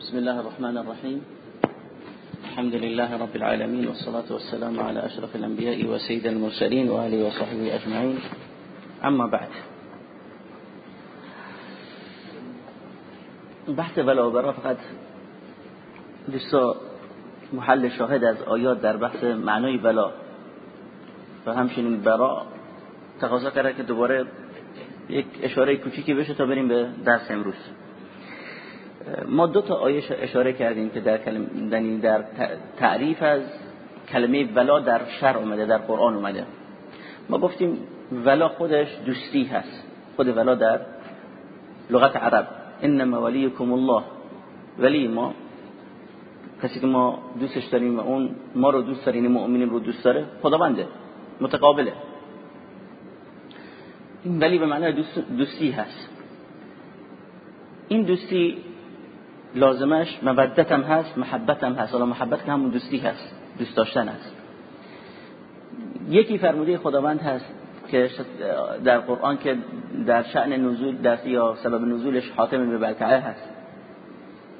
بسم الله الرحمن الرحيم. الحمد لله رب العالمين والصلاة والسلام على أشرف الأنبياء وسيد المرسلين وآله وصحبه أجمعين. اما بعد. بحث بلا و برا فقط دوستا محل شاهد از آیات در بحث معنای بلا و همچنین برا تقاضا کرده که دوباره یک اشاره کوچیکی بشه تا بریم به درس امروز. ما دو تا آیه اشاره کردیم که در کلم در تعریف از کلمه ولا در شرع اومده در قرآن اومده. ما گفتیم ولا خودش دوستی هست. خود ولا در لغت عرب. انما ولیکم الله. ولی ما کسی که ما دوستش داریم و اون ما رو دوست داریم مؤمنین رو دوست داره خداونده متقابله. این ولی به معنی دوست دوستی هست. این دوستی لازمش مودت هم هست محبت هم هست. حالا محبت که همون دوستی هست دوست داشتن هست. یکی فرموده خداوند هست که در قرآن که در شأن نزول در یا سبب نزولش حاتم به بلکعه هست.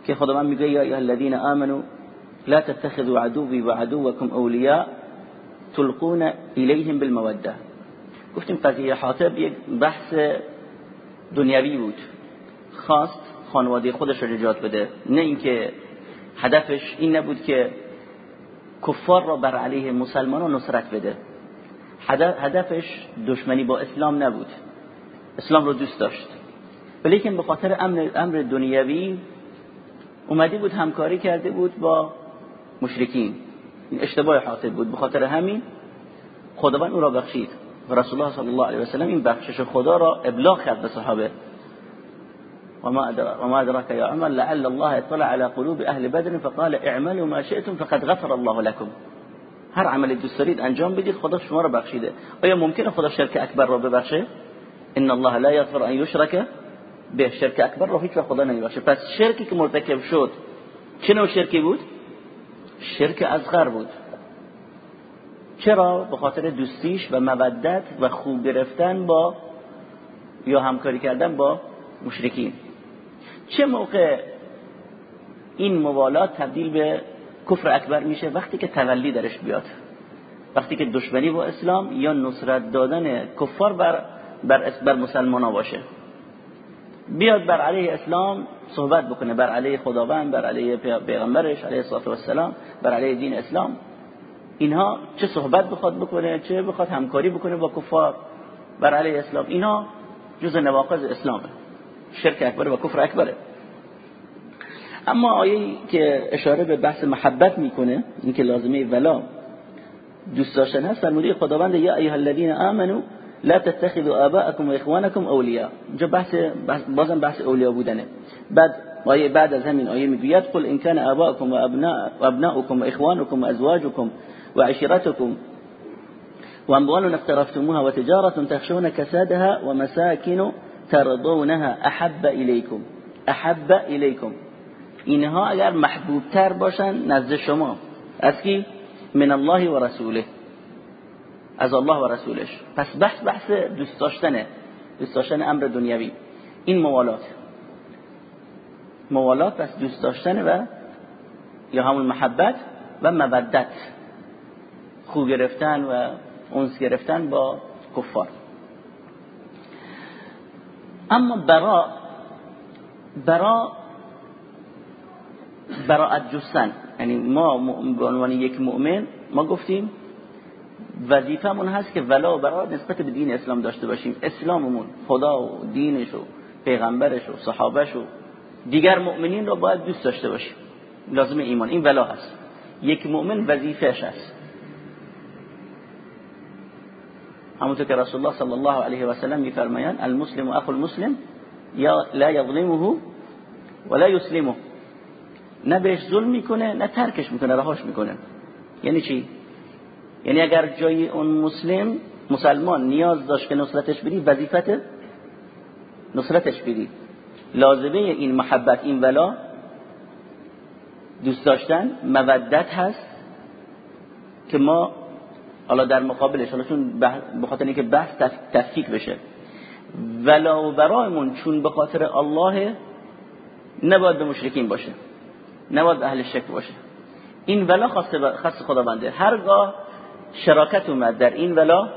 که خداوند میگه یا ایها الذین آمنوا لا تتخذوا عدوی و عدوکم اولیاء تلقون الیهم بالموده گفتیم قضیه حاتم یک بحث دنیوی بود. خواست خانواده خودش رو نجات بده. نه اینکه هدفش این نبود که کفار را بر علیه مسلمانان نصرت بده. هدفش دشمنی با اسلام نبود. اسلام رو دوست داشت. ولیکن به خاطر امر, دنیوی اومده بود همکاری کرده بود با مشرکین. این اشتباه حاصل بود. به خاطر همین خداوند او را بخشید. و رسول الله صلی الله علیه و سلم این بخشش خدا را ابلاغ کرد به صحابه. وما أدراك, وما أدراك يا عمر لعل الله اطلع على قلوب أهل بدر فقال اعملوا ما شئتم فقد غفر الله لكم. هر عملی دوست انجام بدید خدا شما رو بخشیده آیا ممکنه خدا شرک اکبر رو ببخشه؟ ان الله لا یغفر ان یشرک به شرک اکبر رو خدا نمیبخشه. پس شرکی که مرتکب شد چه نوع شرکی بود؟ شرک اصغر بود. چرا؟ به خاطر دوستیش و مودت و خوب گرفتن با یا همکاری کردن با مشرکین. چه موقع این موالات تبدیل به کفر اکبر میشه؟ وقتی که تولی درش بیاد. وقتی که دشمنی با اسلام یا نصرت دادن کفار بر بر, بر مسلمان باشه. بیاد بر علیه اسلام صحبت بکنه بر علیه خداوند بر علیه پیغمبرش علیه الصلاه و السلام بر علیه دین اسلام. اینها چه صحبت بخواد بکنه چه بخواد همکاری بکنه با کفار بر علیه اسلام. اینها جز نواقض اسلامه. شرک اکبر و کفر اکبره. اما آیه که اشاره به بحث محبت می‌کنه این که لازمه ولا دوست داشتن هست فرموده خداوند یا ایها الذین آمنو لا تتخذوا آباءكم و اخوانكم اولیاء. اینجا بحث بازم بحث اولیاء بودنه. بعد آیه بعد از همین آیه می‌گوید قل ان كان آباءكم و ابناؤكم و اخوانكم و ازواجكم و عشيرتكم و تخشون كسادها و ترضونها احب الیکم احب الیکم اینها اگر محبوب تر باشن نزد شما. از کی؟ من الله و رسوله. از الله و رسولش. پس بحث بحث دوست داشتنه دوست داشتن امر دنیوی این موالات. موالات پس دوست داشتن و یا همون محبت و مودت. خوب گرفتن و اونس گرفتن با کفار. اما برا برا براعت جستن. یعنی ما به عنوان یک مؤمن ما گفتیم وظیفمون هست که ولا و برا نسبت به دین اسلام داشته باشیم. اسلاممون خدا و دینش و پیغمبرش و صحابش و دیگر مؤمنین رو باید دوست داشته باشیم. لازم ایمان. این ولا هست. یک مؤمن وظیفهش هست. همونطور که رسول الله صلی الله علیه و سلم میفرمایند المسلم و اخو المسلم یا لا یظلمه ولا یسلمه. نه بهش ظلم می‌کنه نه ترکش می‌کنه رهاش می‌کنه. یعنی چی؟ یعنی اگر جای اون مسلم مسلمان نیاز داشت که نصرتش بدی وظیفت نصرتش بدی. لازمه این محبت این ولا دوست داشتن مودت هست که ما حالا در مقابلش حالا چون به خاطر اینکه بحث تفکیک بشه. ولا و برایمون چون به خاطر الله نباید به مشرکین باشه. نباید اهل شرک باشه. این ولا خاص خداونده. هرگاه شراکت اومد در این ولا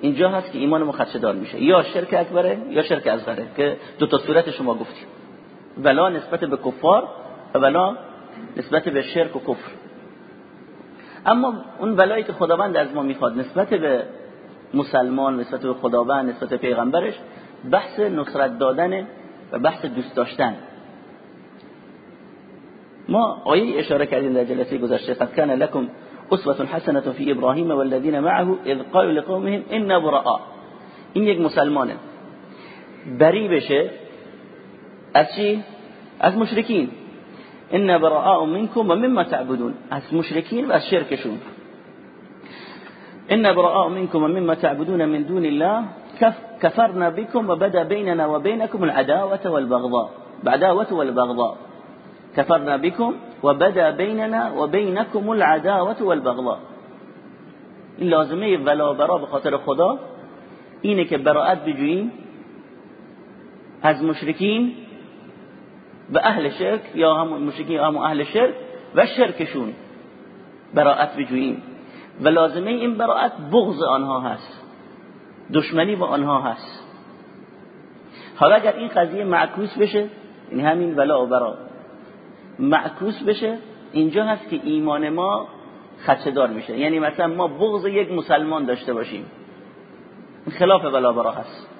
اینجا هست که ایمان ما دار میشه. یا شرک اکبره یا شرک اصغره که دو تا صورت شما گفتیم. ولا نسبت به کفار و ولا نسبت به شرک و کفر. اما اون ولایی که خداوند از ما می‌خواد نسبت به مسلمان نسبت به خداوند نسبت به پیغمبرش بحث نصرت دادن و بحث دوست داشتن. ما آیه اشاره کردیم در جلسه گذشته قد کان لكم اسوه حسنه فی ابراهیم والذین معه اذ قالوا لقومهم ان براء. این یک مسلمانه. بری بشه. از چی؟ از مشرکین. ان براء منكم و تعبدون. از مشرکین و از شرکشون ان براء منكم و تعبدون من دون الله. كفرنا بكم وبدا بيننا وبينكم العداوة والبغضاء. بعداوة والبغضاء. كفرنا بكم وبدا بيننا وبينكم العداوة والبغضاء. این لازمه ولا برا به خاطر خدا اینه که براءت بجوییم. از مشرکین و اهل شرک یا هم مشرکین یا هم اهل شرک و شرکشون براءت بجوییم. و لازمه این براءت بغض آنها هست. دشمنی با آنها هست. حالا اگر این قضیه معکوس بشه یعنی همین ولا و برا معکوس بشه اینجا هست که ایمان ما دار میشه. یعنی مثلا ما بغض یک مسلمان داشته باشیم. خلاف ولا برا هست.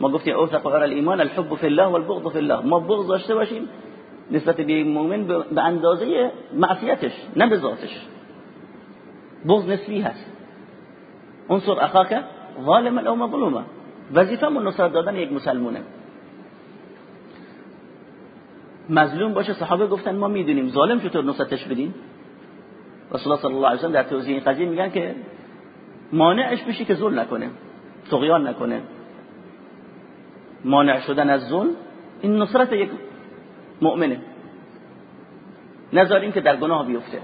ما گفتیم اوثق غیر الایمان الحب فی الله والبغض فی الله. ما بغض داشته باشیم نسبت به مؤمن به اندازه معصیتش نه به ذاتش. بغض نسبی هست. انصر اخاک ظالما او مظلوما. وظیفمون نصرت دادن یک مسلمونه. مظلوم باشه صحابه گفتن ما می‌دونیم. ظالم چطور نصرتش بدیم؟ رسول الله صلی الله علیه و در توضیح این قضیه میگن که مانعش بشی که ظلم نکنه طغیان نکنه. مانع شدن از ظلم این نصرت یک مؤمنه. نذاریم که در گناه بیفته.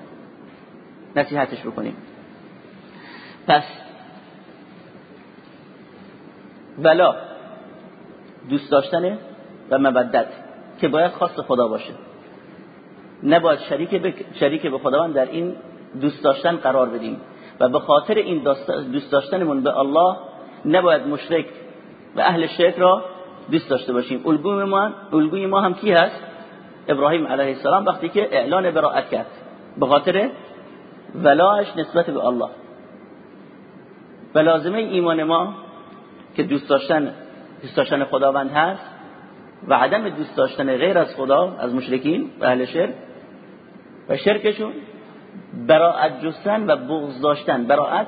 نصیحتش بکنیم. پس ولا دوست داشتنه و مودت که باید خاص خدا باشه. نباید شریک به, شریک به خداوند در این دوست داشتن قرار بدیم. و به خاطر این دوست داشتنمون به الله نباید مشرک و اهل شرک را دوست داشته باشیم. الگوی ما الگوی ما هم کی هست؟ ابراهیم علیه السلام وقتی که اعلان براءت کرد. به خاطر ولاش نسبت به الله. و لازمه ایمان ما که دوست داشتن دوست داشتن خداوند هست و عدم دوست داشتن غیر از خدا از مشرکین و اهل شرک و شرکشون براعت جستن و بغض داشتن. براعت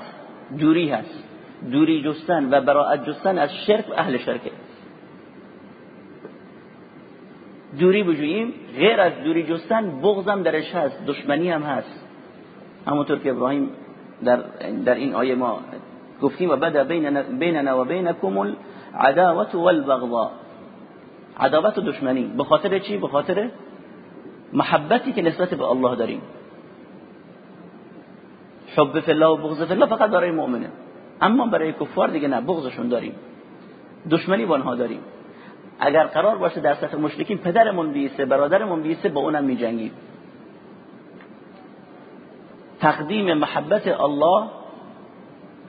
دوری هست. دوری جستن و براعت جستن از شرک و اهل شرکه. دوری بجوییم غیر از دوری جستن بغضم درش هست دشمنی هم هست. همونطور که ابراهیم در, در این آیه ما گفتیم و بدا بیننا و بینکم العداوت والبغضاء. عداوت و دشمنی. به خاطر چی؟ به خاطر محبتی که نسبت به الله داریم. حب فی الله و بغض فی فقط برای مؤمنه. اما برای کفار دیگه نه بغضشون داریم. دشمنی با آنها داریم. اگر قرار باشه در سطح مشرکین پدرمون بیسته برادرمون بیسته با اونم میجنگیم. تقدیم محبت الله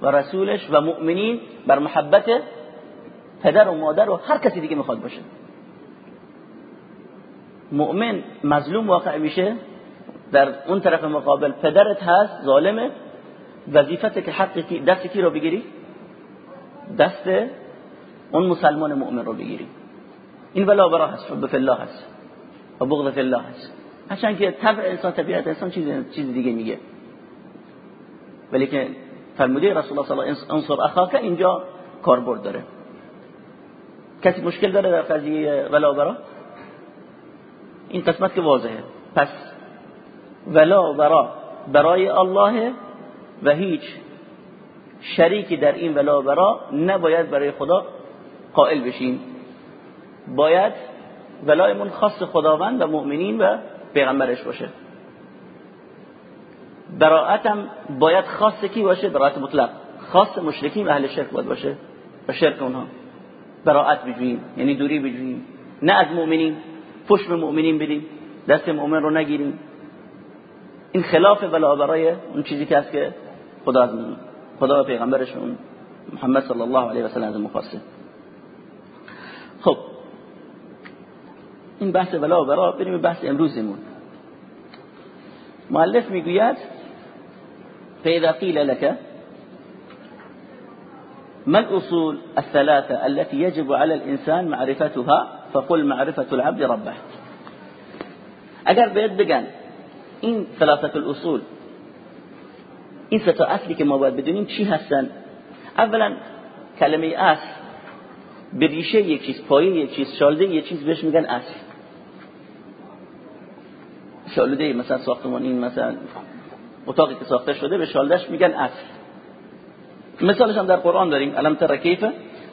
و رسولش و مؤمنین بر محبت پدر و مادر و هر کسی دیگه می‌خواد باشه. مؤمن مظلوم واقع میشه در اون طرف مقابل پدرت هست ظالمه. وظیفت که حق دست کی رو بگیری؟ دست اون مسلمان مؤمن رو بگیری. این ولا برا هست حب فی الله هست و بغض فی الله هست. هرچند که طبع انسان طبیعت انسان چیز چیز دیگه میگه. ولی که فرموده رسول الله صلی الله علیه و انصر اخاک اینجا کاربرد داره. کسی مشکل داره در قضیه ولا برا؟ این قسمت که واضحه. پس ولا برا برای الله و هیچ شریکی در این ولا برا نباید برای خدا قائل بشیم باید ولایمون خاص خداوند و مؤمنین و پیغمبرش باشه. براعتم باید خاص کی باشه؟ براعت مطلق. خاص مشرکین اهل شرک باید باشه و شرک اونها. براعت بجوییم یعنی دوری بجوییم. نه از مؤمنین به مؤمنین بدیم دست مؤمن رو نگیریم. این خلاف ولا برای اون چیزی که هست که خدا از خدا و پیغمبرشون محمد صلی الله علیه و سلم از مخاصه خب این بحث ولا برا بریم بحث امروزمون. مؤلف می‌گوید فاذا قیل لك ما الأصول الثلاثة التي يجب على الإنسان معرفتها؟ فقل معرفة العبد ربه. اگر بهت بگن این ثلاثه الاصول این سه تا اصلی که ما باید بدونیم چی هستن؟ اولا کلمه اصل به ریشه یک چیز پایه یک چیز شالده یک چیز بهش میگن اصل. شالده مثلا ساختمان این مثلا اتاقی که ساخته شده به شالدهش میگن اصل مثالش هم در قرآن داریم. الم تر کیف؟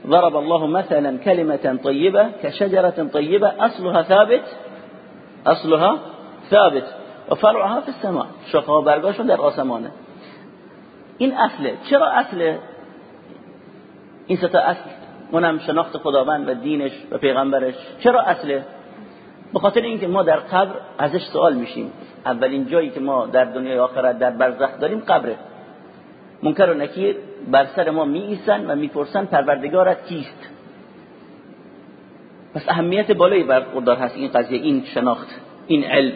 ضرب الله مثلا كلمة طيبة كشجرة طيبة أصلها ثابت. أصلها ثابت. و فرعها في السماء شاخه برگاشون در آسمانه. این اصله. چرا اصله؟ این ستا اصل. اونم شناخت خداوند و دینش و پیغمبرش. چرا اصله؟ به خاطر اینکه ما در قبر ازش سوال میشیم. اولین جایی که ما در دنیای آخرت در برزخ داریم قبره. منکر و نکیر بر سر ما می و می‌پرسن پروردگارت کیست؟ پس اهمیت بالایی برخوردار هست این قضیه این شناخت این علم.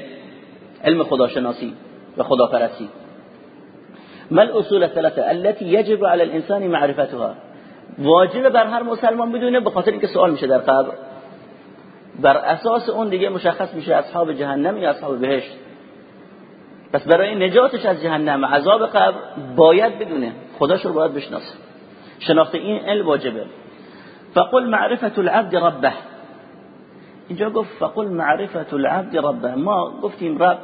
علم خداشناسی و خداپرستی. ما الاصول الثلاثه التي يجب على الانسان معرفتها. واجب بر هر مسلمان بدونه به خاطر اینکه سوال میشه در قبر. بر اساس اون دیگه مشخص میشه اصحاب جهنم یا اصحاب بهشت. پس برای نجاتش از جهنم عذاب قبر باید بدونه. خداش رو باید بشناسه. شناخت این علم واجبه. فقل معرفت العبد ربه. اینجا گفت فقل معرفت العبد ربه. ما گفتیم رب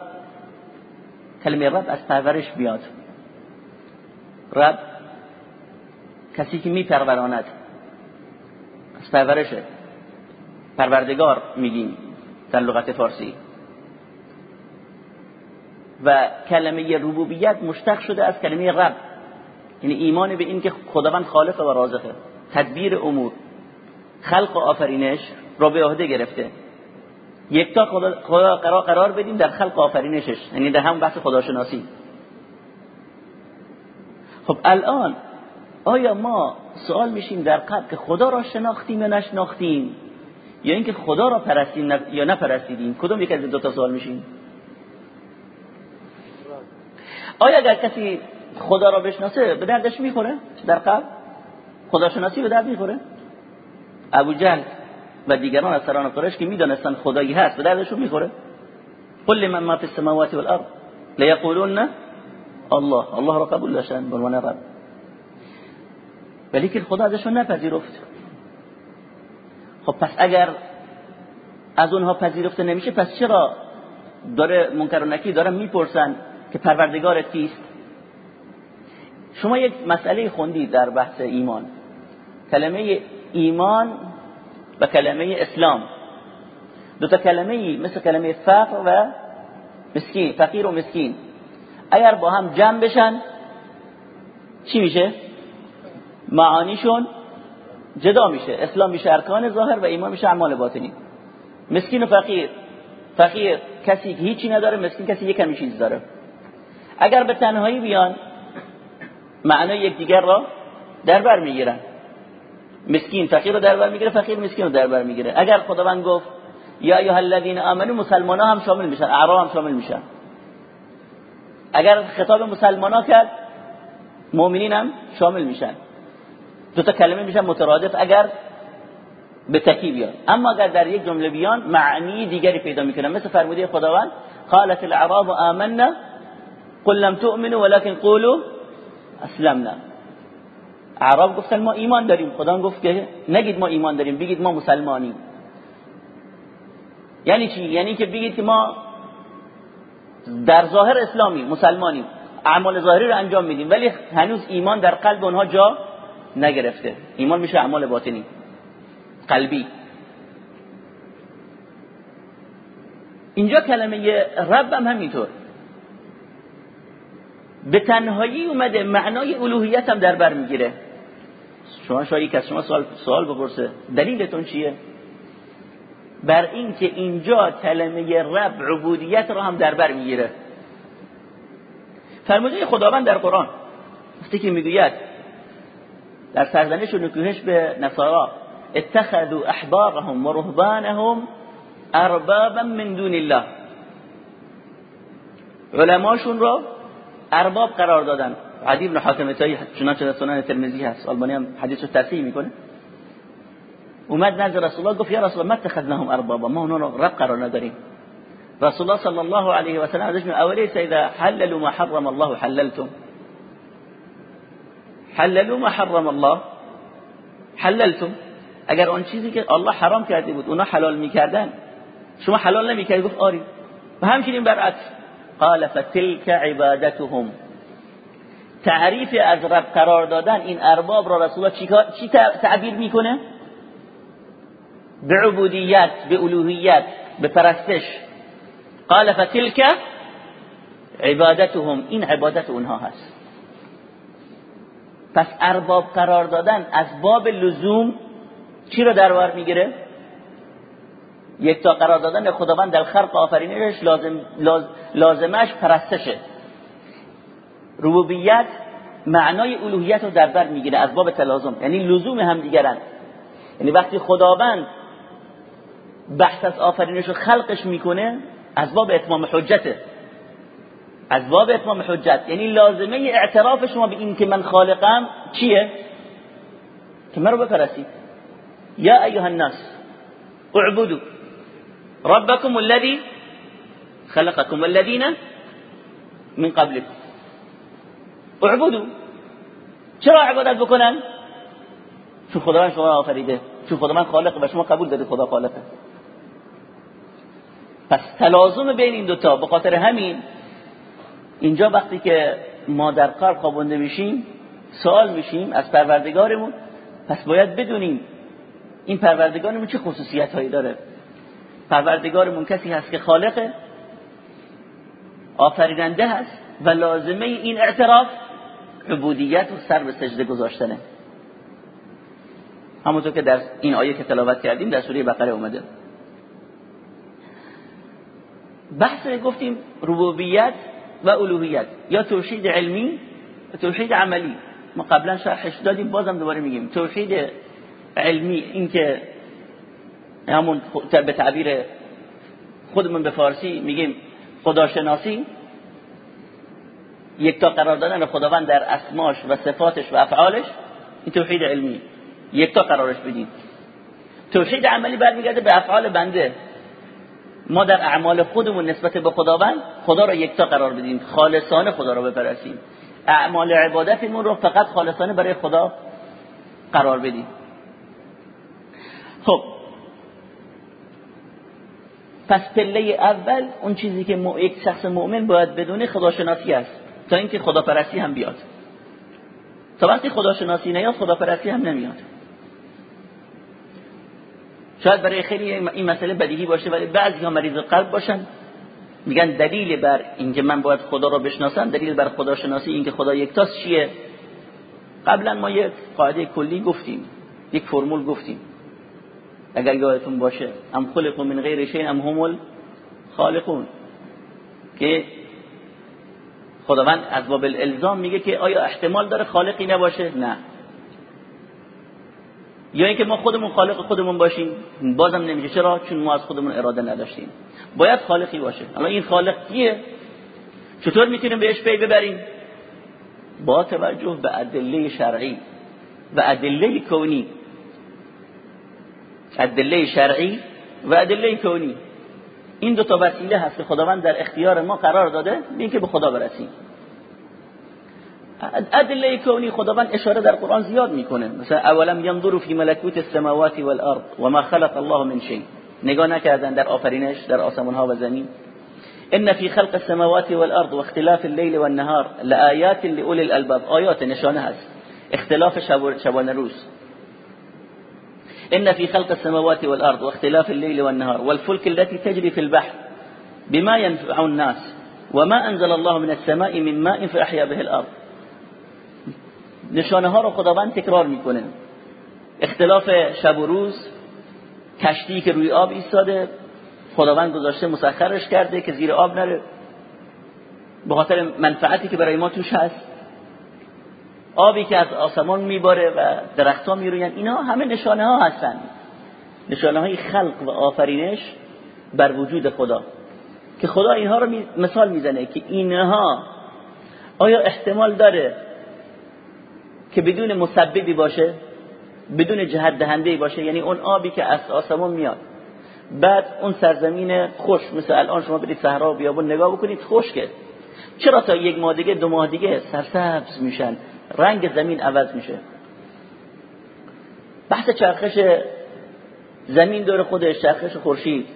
کلمه رب از پرورش بیاد. رب کسی که میپروراند. از پرورشه. پروردگار میگیم در لغت فارسی. و کلمه ربوبیت مشتق شده از کلمه رب. یعنی ایمان به این که خداوند خالق و رازقه. تدبیر امور. خلق و آفرینش را به عهده گرفته. یکتا خدا, خدا قرار, قرار بدیم در خلق آفرینشش. یعنی در هم بحث خداشناسی. خب الان آیا ما سوال میشیم در قبل که خدا را شناختیم یا نشناختیم؟ یا اینکه خدا را پرستیم یا نپرستیدیم کدوم یک از دو تا سوال میشیم آیا اگر کسی خدا را بشناسه به دردش می‌خوره در قبل خدا شناسی به درد می‌خوره؟ ابو جهل و دیگران از سران قریش که می‌دانستن خدایی هست به دردشون می‌خوره؟ قل من ما فی السماوات والارض. لیقولون الله. الله را قبول داشتن به عنوان رب. ولی که خدا ازشون نپذیرفت. خب پس اگر از اونها پذیرفته نمیشه پس چرا داره منکر و نکی دارن می‌پرسن که پروردگارت کیست؟ شما یک مسئله خوندید در بحث ایمان. کلمه ایمان و کلمه اسلام. دو تا کلمه مثل کلمه فقر و مسکین فقیر و مسکین. اگر با هم جمع بشن چی میشه؟ معانیشون جدا میشه اسلام میشه ارکان ظاهر و ایمان میشه اعمال باطنی. مسکین و فقیر فقیر کسی که هیچی نداره مسکین کسی یک کمی چیز داره. اگر به تنهایی بیان معنای یکدیگر را در بر می‌گیرن. مسکین فقیر رو در بر می‌گیره فقیر مسکین رو در بر می‌گیره. اگر خداوند گفت یا ایها الذین آمنو مسلمان هم شامل میشن اعراب هم شامل میشن. اگر خطاب مسلمان ها کرد مؤمنین هم شامل میشن. دو تا کلمه میشن مترادف اگر به تکی بیان اما اگر در یک جمله بیان معنی دیگری پیدا می‌کنن مثل فرموده خداوند قالت الاعراب آمنا قل لم تؤمنوا ولكن قولوا اسلمنا اعراب گفتن ما ایمان داریم. خدا گفت که نگید ما ایمان داریم بگید ما مسلمانیم. یعنی چی؟ یعنی که بگید که ما در ظاهر اسلامی مسلمانیم. اعمال ظاهری رو انجام میدیم. ولی هنوز ایمان در قلب اونها جا نگرفته. ایمان میشه اعمال باطنی. قلبی. اینجا کلمه رب هم همینطور. به تنهایی اومده معنای الوهیت هم در بر می‌گیره. شما شاید از شما سوال, سوال بپرسه دلیلتون چیه؟ بر اینکه اینجا کلمه رب عبودیت را هم در بر می‌گیره. فرموده خداوند در قرآن. وقتی که می‌گوید در سرزنش و نکوهش به نصارا اتخذوا أحبارهم و رهبانهم اربابا من دون الله. علماشون رو أرباب قرار دادن. عدی بن حاتم تایی چنانچه در سنن ترمذی هست. آلبانی هم حدیث رو تصحیح میکنه. اومد نزد رسول الله گفت یا رسول الله ما اتخذناهم اربابا. ما اونا رو رب قرار نداریم. رسول الله صلی الله علیه و سلم ازش اولیس اذا حللوا ما حرم الله حللتم؟ حللوا ما حرم الله. حللتم. اگر اون چیزی که الله حرام کرده بود اونا حلال می‌کردن. شما حلال نمی‌کردی؟ گفت آری. و همچنین برعکس قال فتلك عبادتهم. تعریف از رب قرار دادن این ارباب را رسول الله چی تعبیر می‌کنه؟ به عبودیت به الوهیت به پرستش. قال فتلك عبادتهم. این عبادت اونها هست. پس ارباب قرار دادن از باب لزوم چی رو دربار می‌گیره؟ یک تا قرار دادن خداوند در خلق آفرینش لازم لازمش پرستشه. ربوبیت معنای الوهیت رو در بر می‌گیره از باب تلازم. یعنی لزوم هم دیگرن. یعنی وقتی خداوند بحث از آفرینش رو خلقش می‌کنه از باب اتمام حجته. از باب اتمام حجت. یعنی لازمه اعتراف شما به این که من خالقم چیه؟ که من رو بپرسید یا ایها الناس اعبدوا ربكم الذي خلقكم والذين من قبلكم اعبدوا. چرا عبادت بکنن؟ چون خدا شما آفریده. چون خدا من خالق و شما قبول دارید خدا خالقه. پس تلازم بین این دوتا به خاطر همین اینجا وقتی که ما در قرب خوابونده میشیم سوال میشیم از پروردگارمون پس باید بدونیم این پروردگارمون چه خصوصیت هایی داره. پروردگارمون کسی هست که خالقه آفریننده هست و لازمه این اعتراف عبودیت و سر به سجده گذاشتنه. همونطور که در این آیه که تلاوت کردیم در سوره بقره اومده. بحث گفتیم ربوبیت و الوهیت یا توحید علمی و توحید عملی. ما قبلا شرحش دادیم بازم دوباره میگیم. توحید علمی اینکه همون به تعبیر خودمون به فارسی میگیم خداشناسی یک تا قرار دادن خداوند در اسماش و صفاتش و افعالش این توحید علمی. یک تا قرارش بدیم توحید عملی برمیگرده به افعال بنده. ما در اعمال خودمون نسبت به خداوند خدا را یکتا قرار بدیم خالصانه خدا را بپرستیم. اعمال عبادتمون رو فقط خالصانه برای خدا قرار بدیم. خب. پس پله اول اون چیزی که یک شخص مؤمن باید بدونه خداشناسی است تا اینکه خداپرستی هم بیاد. تا وقتی خداشناسی نیاد خداپرستی هم نمیاد. شاید برای خیلی این مسئله بدیهی باشه ولی بعضی ها مریض قلب باشن. میگن دلیل بر اینکه من باید خدا رو بشناسم دلیل بر خداشناسی اینکه خدا یکتاست چیه؟ قبلا ما یک قاعده کلی گفتیم یک فرمول گفتیم. اگر یادتون باشه ام خلق من غیر شیء ام هم خالقون که خداوند از باب الالزام میگه که آیا احتمال داره خالقی نباشه؟ نه. یا اینکه ما خودمون خالق خودمون باشیم بازم نمیشه چرا؟ چون ما از خودمون اراده نداشتیم. باید خالقی باشه. اما این خالق کیه؟ چطور می‌تونیم بهش پی ببریم؟ با توجه به ادله شرعی و ادله کونی. ادله شرعی و ادله کونی. این دو تا وسیله هست که خداوند در اختیار ما قرار داده این که به خدا برسیم. أدلة کونی خداوند إشارة در قرآن زیاد میکنه مثلا أولم ينظروا فی ملکوت السماوات والأرض وما خلق الله من شيء. نگاه نکردن در آفرینش در آسمان ها و زمین. إن فی خلق السماوات والأرض واختلاف الليل والنهار لآیات لأولی الألباب. آیات نشانه هست. اختلاف شبان روز. إن في خلق السماوات والأرض واختلاف الليل والنهار والفلك التي تجري في البحر بما ينفع الناس وما أنزل الله من السماء من ماء فأحيا به الأرض. نشانه ها رو خداوند تکرار می‌کنه. اختلاف شب و روز کشتی که روی آب ایستاده خداوند گذاشته مسخرش کرده که زیر آب نره. به خاطر منفعتی که برای ما توش هست. آبی که از آسمان میباره و درختها می‌روین اینا همه نشانه ها هستن. نشانه های خلق و آفرینش بر وجود خدا. که خدا اینها رو مثال می‌زنه که اینها آیا احتمال داره که بدون مسببی باشه بدون جهت دهنده باشه یعنی اون آبی که از آسمان میاد. بعد اون سرزمین خوش مثل الان شما برید صحرا و بیابون نگاه بکنید خشکه. چرا تا یک ماه دیگه دو ماه دیگه سرسبز میشن؟ رنگ زمین عوض میشه. بحث چرخش زمین دور خودش چرخش خورشید.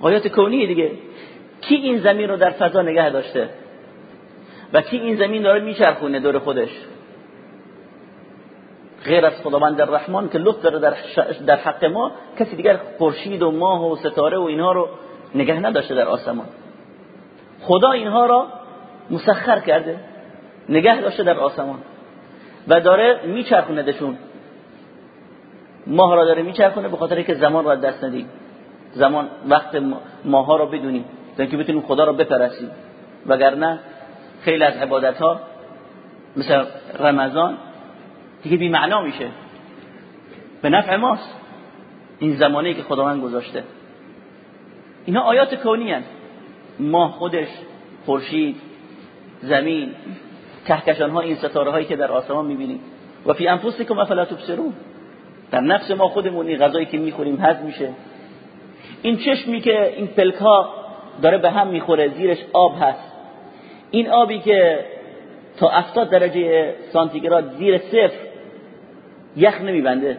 آیات کونی دیگه. کی این زمین رو در فضا نگه داشته؟ و کی این زمین داره میچرخونه دور خودش؟ غیر از خداوند الرحمن که لطف داره در, در حق ما کسی دیگر خورشید و ماه و ستاره و اینها رو نگه نداشته در آسمان. خدا اینها را مسخر کرده نگه داشته در آسمان. و داره میچرخوندشون ماه را داره میچرخونه به خاطر که زمان را دست ندیم. زمان وقت ماه ها را بدونیم. تا اینکه بتونیم خدا را بپرستیم. وگرنه خیلی از عبادت ها مثل رمضان دیگه بی معنا میشه. به نفع ماست. این زمانی که خداوند گذاشته. اینا آیات کونی هست ماه خودش خورشید زمین کهکشان ها این ستاره هایی که در آسمان می‌بینیم. و فی انفسکم افلا تبصرون. در نفس ما خودمون این غذایی که می‌خوریم هضم میشه. این چشمی که این پلک ها داره به هم می‌خوره زیرش آب هست. این آبی که تا 70 درجه سانتیگراد زیر صفر یخ نمیبنده.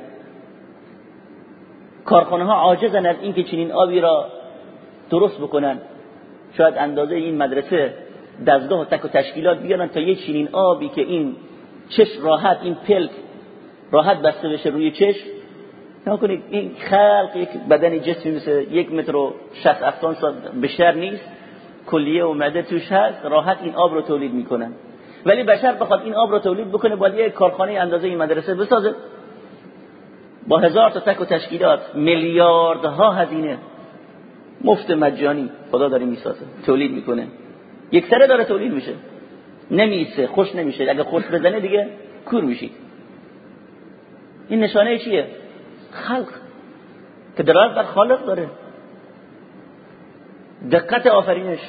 کارخانه ها عاجزن از اینکه چنین آبی را درست بکنن. شاید اندازه این مدرسه دزگاه و تک و تشکیلات بیارن تا یه چنین آبی که این چش راحت این پلک راحت بسته بشه روی چش نکنید این خلق یک بدن جسمی مثل یک متر و شست افتان بیشتر نیست. کلیه و معده توش هست راحت این آب رو تولید می‌کنن. ولی بشر بخواد این آب رو تولید بکنه باید یک کارخانه اندازه این مدرسه بسازه. با هزار تا تک و تشکیلات میلیاردها هزینه. مفت مجانی خدا داره می‌سازه تولید می‌کنه. یک سره داره تولید میشه. نمیسه خوش نمیشه. اگه خوش بزنه دیگه کور میشید این نشانه چیه؟ خلق. که دراز بر خالق داره. دقت آفرینش.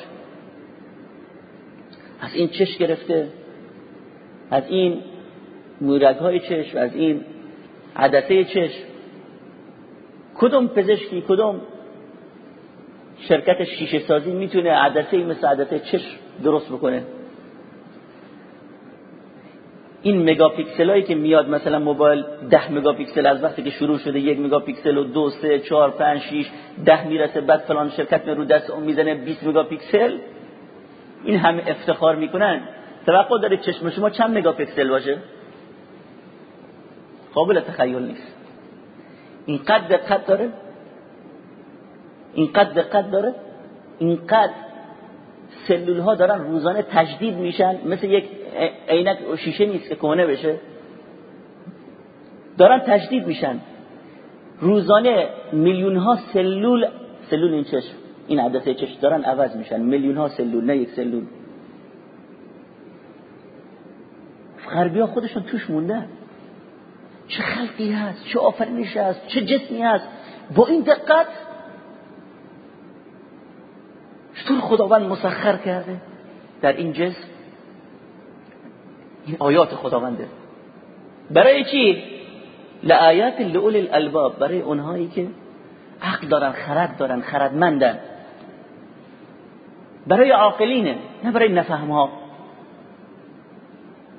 از این چش گرفته از این مورگ های چشم از این عدسه چشم. کدوم پزشکی کدوم شرکت شیشه سازی می‌تونه عدسه مثل عدسه چشم درست بکنه؟ این مگاپیکسل هایی که میاد مثلا موبایل ده مگاپیکسل از وقتی که شروع شده یک مگاپیکسل و دو سه چهار پنج شیش ده می‌رسه بعد فلان شرکت رو دست اون می‌زنه 20 مگاپیکسل. این همه افتخار می‌کنن. توقع داره چشم شما چند مگاپیکسل باشه؟ قابل تخیل نیست. اینقدر دقت داره؟ اینقدر دقت داره؟ اینقدر سلول ها دارن روزانه تجدید میشن مثل یک عینک شیشه نیست که کهنه بشه. دارن تجدید میشن. روزانه میلیون ها سلول سلول این چشم این عدسه چشم دارن عوض میشن. میلیون ها سلول نه یک سلول. غربی ها خودشون توش مونده. چه خلقی هست چه آفرینش هست چه جسمی هست. با این دقت چطور خداوند مسخر کرده؟ در این جسم؟ این آیات خداونده. برای چی؟ لآیات لئول الالباب برای اونهایی که عقل دارن خرد دارن خردمندن. برای عاقلینه نه برای نفهم ها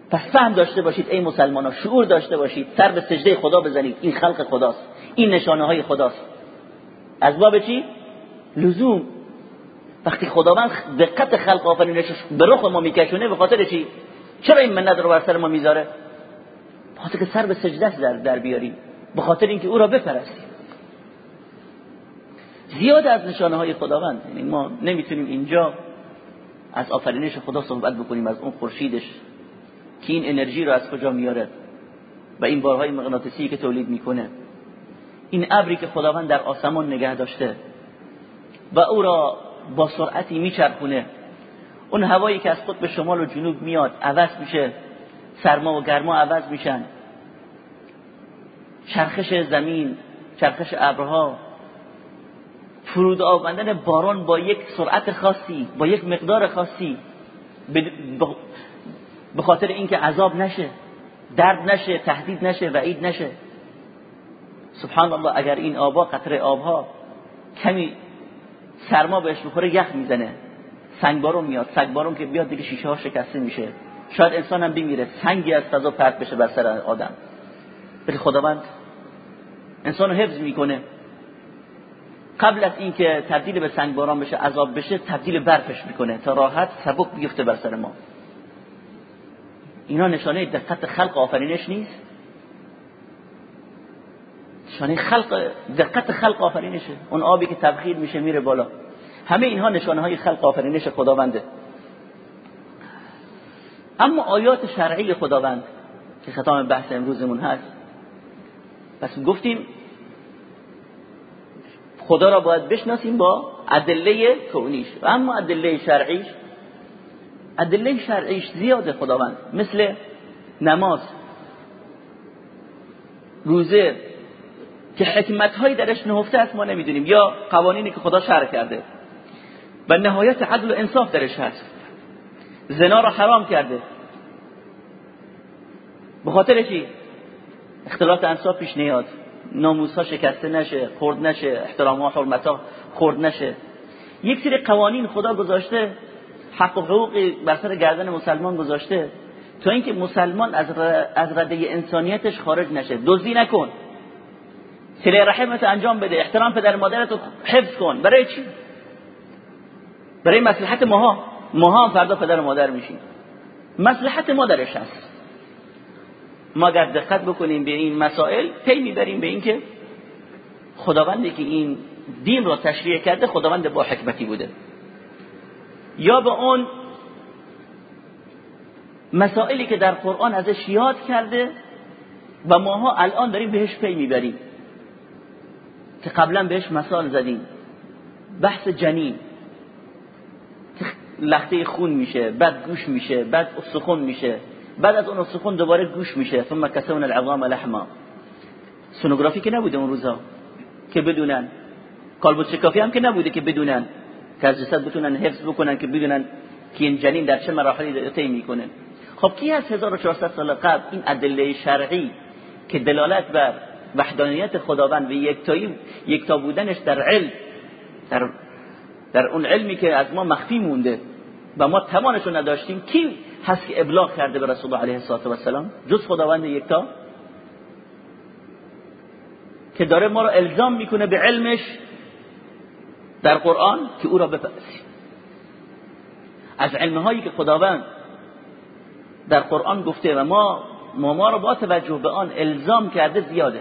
پس فهم داشته باشید ای مسلمان ها شعور داشته باشید سر به سجده خدا بزنید. این خلق خداست. این نشانه های خداست. از باب چی؟ لزوم. وقتی خداوند دقت خلق آفرینش به رخ ما میکشونه به خاطر چی؟ چرا این منت رو بر سر ما می‌ذاره؟ به خاطر که سر به سجده در, در بیاریم. به خاطر اینکه او را بپرستیم. زیاد از نشانه های خداوند. یعنی ما نمی‌تونیم اینجا از آفرینش خدا صحبت بکنیم از اون خورشیدش. که این انرژی رو از کجا میاره؟ و این بارهای مغناطیسی که تولید می‌کنه. این ابری که خداوند در آسمان نگه داشته و او را با سرعتی میچرخونه. اون هوایی که از به شمال و جنوب میاد عوض میشه. سرما و گرما عوض میشن. چرخش زمین چرخش ابرها فرود آوردن باران با یک سرعت خاصی با یک مقدار خاصی به خاطر اینکه عذاب نشه درد نشه تهدید نشه وعید نشه. سبحان الله اگر این آبا قطره آبها کمی سرما بهش بخوره یخ می‌زنه. سنگبارون میاد. سنگبارون که بیاد دیگه شیشه ها شکسته میشه. شاید انسان هم بمیره. سنگی از فضا پرت بشه بر سر آدم. ولی خداوند انسان رو حفظ می‌کنه. قبل از اینکه تبدیل به سنگباران بشه عذاب بشه تبدیل برفش می‌کنه تا راحت سبک بیفته بر سر ما. اینا نشانه دقت خلق آفرینش نیست؟ نشانه خلق دقت خلق آفرینشه. اون آبی که تبخیر میشه میره بالا. همه اینها نشانه های خلق آفرینش خداونده. اما آیات شرعی خداوند که ختام بحث امروزمون هست پس گفتیم خدا را باید بشناسیم با ادله کونیش. و اما ادله شرعیش ادله شرعیش زیاده خداوند. مثل نماز روزه که حکمت هایی درش نهفته است ما نمی‌دونیم. یا قوانینی که خدا شرع کرده. و نهایت عدل و انصاف درش هست. زنا را حرام کرده. به خاطر چی؟ اختلاط انصاف پیش نیاد. ناموس ها شکسته نشه خورد نشه احترام ها حرمت ها خورد نشه. یک سری قوانین خدا گذاشته حق و حقوقی بر سر گردن مسلمان گذاشته تا اینکه مسلمان از, از رده انسانیتش خارج نشه. دزدی نکن. سله رحمت انجام بده. احترام پدر مادرت رو حفظ کن. برای چی؟ برای مصلحت ماها. ماها فردا پدر مادر میشیم. مصلحت ما درش هست. ما اگر دقت بکنیم به این مسائل پی می‌بریم به اینکه خداوندی که این دین را تشریع کرده خداوند با حکمتی بوده. یا به اون مسائلی که در قرآن ازش یاد کرده و ماها الان داریم بهش پی می‌بریم. که قبلا بهش مثال زدیم. بحث جنین. لخته خون میشه بعد گوش میشه بعد استخون میشه. بعد از اون استخون دوباره گوش میشه. ثم کسون العظام لحما. سونوگرافی که نبوده اون روزا. که بدونن. کالبوت شکافی هم که نبوده که بدونن. که از جسد بتونن حفظ بکنن که بدونن که این جنین در چه مراحلی طی می‌کنه. خب کی از 1400 سال قبل این ادله شرعی که دلالت بر وحدانیت خداوند و یکتایی یکتا بودنش در علم در در اون علمی که از ما مخفی مونده و ما تمانش رو نداشتیم کی هست که ابلاغ کرده به رسول الله علیه السلام جز خداوند یکتا؟ که داره ما رو الزام می‌کنه به علمش در قرآن که او را بپرسیم از علمهایی که خداوند در قرآن گفته و ما ما, ما رو با توجه به آن الزام کرده زیاده.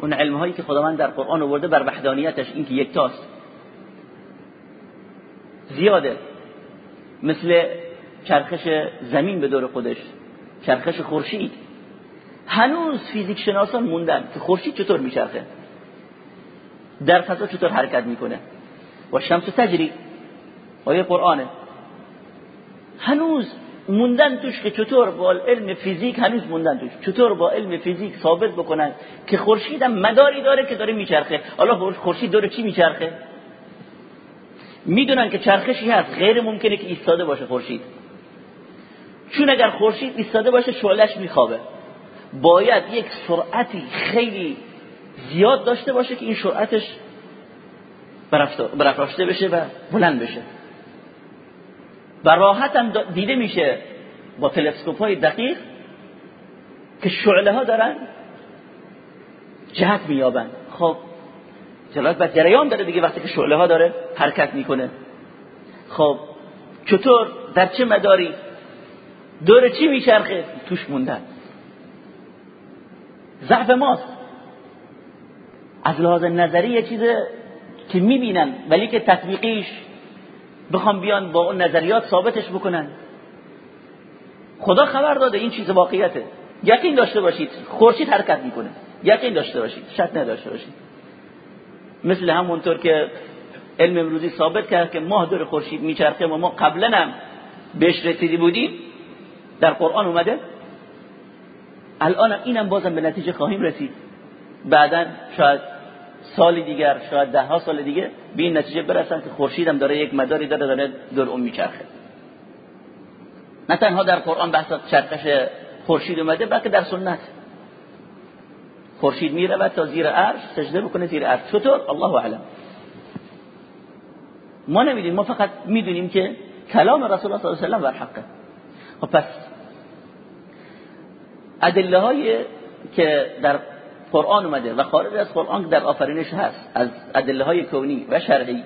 اون علمهایی که خداوند در قرآن آورده بر وحدانیتش این که یکتاست. زیاده. مثل چرخش زمین به دور خودش. چرخش خورشید. هنوز فیزیک شناسان موندن که خورشید چطور میچرخه؟ در فضا چطور حرکت می‌کنه؟ و شمس تجری آیه قرآنه هنوز موندن توش که چطور با علم فیزیک هنوز موندن توش چطور با علم فیزیک ثابت بکنن که خورشید مداری داره که داره میچرخه. حالا خورشید داره چی میچرخه؟ می‌دونن که چرخشی هست غیر ممکنه که ایستاده باشه خورشید. چون اگر خورشید ایستاده باشه شعلش میخوابه. باید یک سرعتی خیلی زیاد داشته باشه که این سرعتش برافراشته بشه و بلند بشه. و راحت هم دیده میشه با تلسکوپ های دقیق که شعله ها دارن جهت میابن خب جلالت بر جریان داره دیگه وقتی که شعله ها داره حرکت می‌کنه. خب چطور؟ در چه مداری؟ دور چی میچرخه؟ توش موندن. ضعف ماست. از لحاظ نظری یه چیز که می‌بینن ولی که تطبیقیش بخوام بیان با اون نظریات ثابتش بکنن. خدا خبر داده این چیز واقعیته. یقین داشته باشید خورشید حرکت می‌کنه. یقین داشته باشید شک نداشته باشید. مثل همونطور که علم امروزی ثابت کرد که ماه دور خورشید میچرخه و ما قبلا هم بهش رسیدی بودیم. در قرآن اومده. الان اینم بازم به نتیجه خواهیم رسید. بعدا شاید سال دیگر شاید ده ها سال دیگه به این نتیجه برسن که خورشید هم داره یک مداری داره داره دور اون میچرخه. نه تنها در قرآن بحث چرخش خورشید اومده بلکه در سنت. خورشید میره و تا زیر عرش سجده بکنه زیر عرش. چطور؟ الله اعلم. ما نمی‌دونیم ما فقط می‌دونیم که کلام رسول الله صلی الله علیه و بر حقه. خب پس ادله های که در قرآن اومده و خارج از قرآن در آفرینش هست از ادله های کونی و شرعی.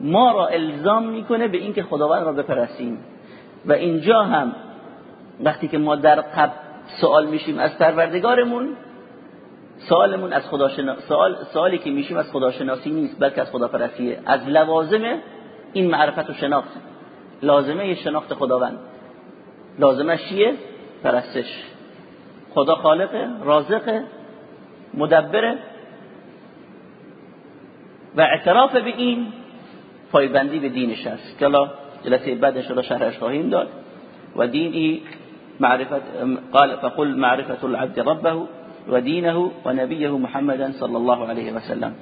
ما را الزام می‌کنه به اینکه خداوند را بپرستیم. و اینجا هم وقتی که ما در قبل سوال میشیم از پروردگارمون سوالمون از خداشنا... سوال سوالی که میشیم از خداشناسی نیست بلکه از خداپرستیه از لوازم این معرفت و شناخت. لازمه شناخت خداوند. لازمه چیه؟ پرستش. خدا خالق رازق مدبره. و اعتراف به این پایبندی به دینش است الله جلسه بعد ان شرحش خواهیم داد. و دینی معرفت قال فقل معرفة العبد ربه ودينه ونبيه محمدا صلى الله عليه وسلم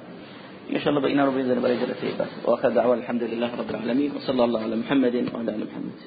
ان شاء الله بقينا ربنا برای جلسه بعد. واخر دعوه الحمد لله رب العالمين وصلى الله على محمد وعلى ال محمد.